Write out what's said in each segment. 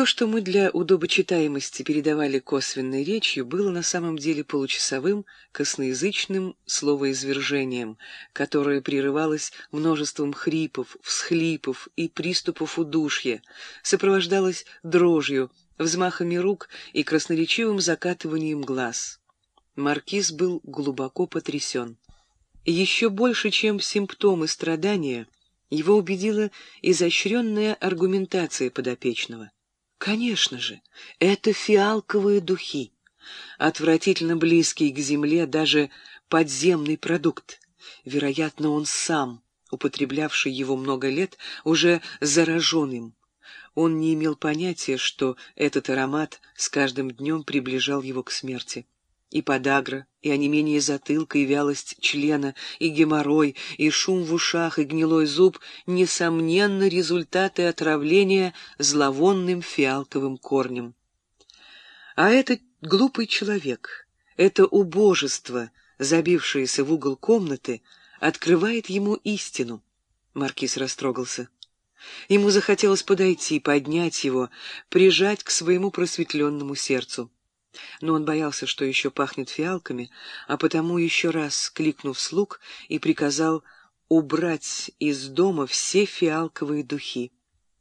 То, что мы для удобочитаемости передавали косвенной речью, было на самом деле получасовым, косноязычным словоизвержением, которое прерывалось множеством хрипов, всхлипов и приступов удушья, сопровождалось дрожью, взмахами рук и красноречивым закатыванием глаз. Маркиз был глубоко потрясен. Еще больше, чем симптомы страдания, его убедила изощренная аргументация подопечного. Конечно же, это фиалковые духи, отвратительно близкий к земле даже подземный продукт. Вероятно, он сам, употреблявший его много лет, уже заражен им. Он не имел понятия, что этот аромат с каждым днем приближал его к смерти и подагра, и онемение затылка, и вялость члена, и геморрой, и шум в ушах, и гнилой зуб — несомненно результаты отравления зловонным фиалковым корнем. А этот глупый человек, это убожество, забившееся в угол комнаты, открывает ему истину. Маркиз растрогался. Ему захотелось подойти, поднять его, прижать к своему просветленному сердцу но он боялся, что еще пахнет фиалками, а потому еще раз кликнув слуг и приказал убрать из дома все фиалковые духи,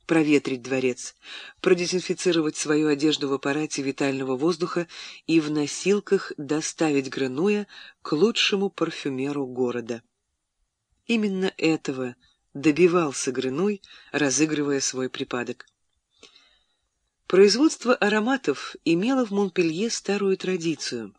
проветрить дворец, продезинфицировать свою одежду в аппарате витального воздуха и в носилках доставить Гренуя к лучшему парфюмеру города. Именно этого добивался Гренуй, разыгрывая свой припадок. Производство ароматов имело в Монпелье старую традицию.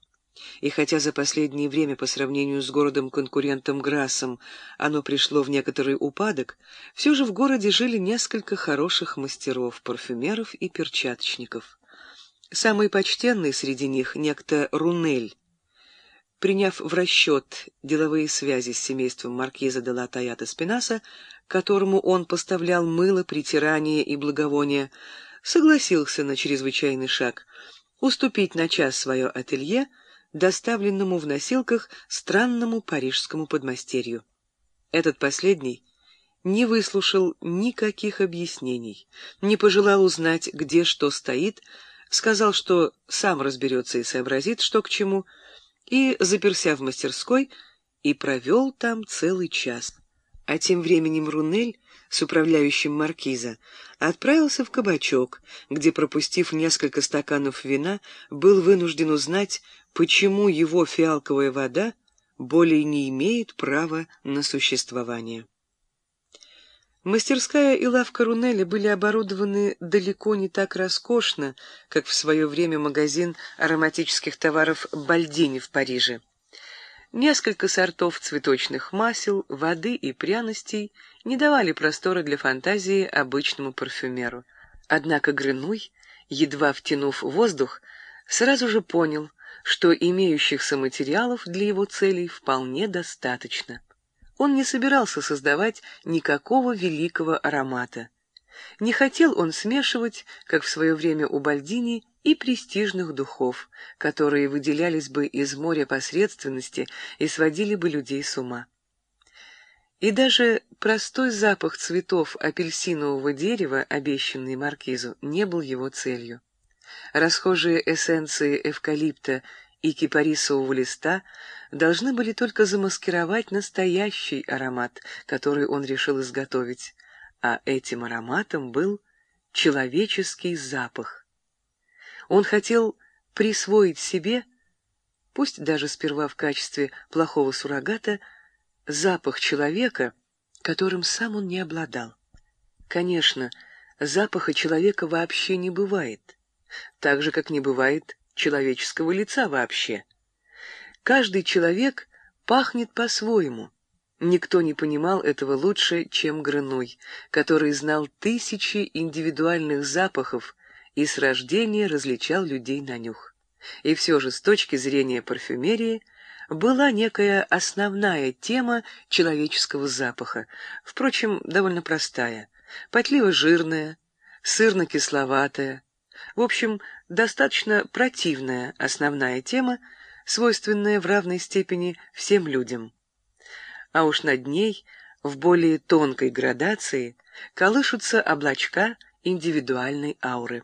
И хотя за последнее время по сравнению с городом-конкурентом Грассом оно пришло в некоторый упадок, все же в городе жили несколько хороших мастеров, парфюмеров и перчаточников. Самый почтенный среди них — некто Рунель. Приняв в расчет деловые связи с семейством маркиза де ла Таята Спинаса, которому он поставлял мыло, притирание и благовония, согласился на чрезвычайный шаг — уступить на час свое ателье, доставленному в носилках странному парижскому подмастерью. Этот последний не выслушал никаких объяснений, не пожелал узнать, где что стоит, сказал, что сам разберется и сообразит, что к чему, и, заперся в мастерской, и провел там целый час. А тем временем Рунель с управляющим маркиза отправился в кабачок, где, пропустив несколько стаканов вина, был вынужден узнать, почему его фиалковая вода более не имеет права на существование. Мастерская и лавка Рунеля были оборудованы далеко не так роскошно, как в свое время магазин ароматических товаров «Бальдини» в Париже. Несколько сортов цветочных масел, воды и пряностей не давали простора для фантазии обычному парфюмеру. Однако Грынуй, едва втянув воздух, сразу же понял, что имеющихся материалов для его целей вполне достаточно. Он не собирался создавать никакого великого аромата. Не хотел он смешивать, как в свое время у Бальдини, и престижных духов, которые выделялись бы из моря посредственности и сводили бы людей с ума. И даже простой запах цветов апельсинового дерева, обещанный маркизу, не был его целью. Расхожие эссенции эвкалипта и кипарисового листа должны были только замаскировать настоящий аромат, который он решил изготовить, а этим ароматом был человеческий запах. Он хотел присвоить себе, пусть даже сперва в качестве плохого суррогата, запах человека, которым сам он не обладал. Конечно, запаха человека вообще не бывает, так же, как не бывает человеческого лица вообще. Каждый человек пахнет по-своему. Никто не понимал этого лучше, чем Грыной, который знал тысячи индивидуальных запахов, и с рождения различал людей на нюх. И все же с точки зрения парфюмерии была некая основная тема человеческого запаха, впрочем, довольно простая, потливо-жирная, сырно-кисловатая, в общем, достаточно противная основная тема, свойственная в равной степени всем людям. А уж над ней, в более тонкой градации, колышутся облачка индивидуальной ауры.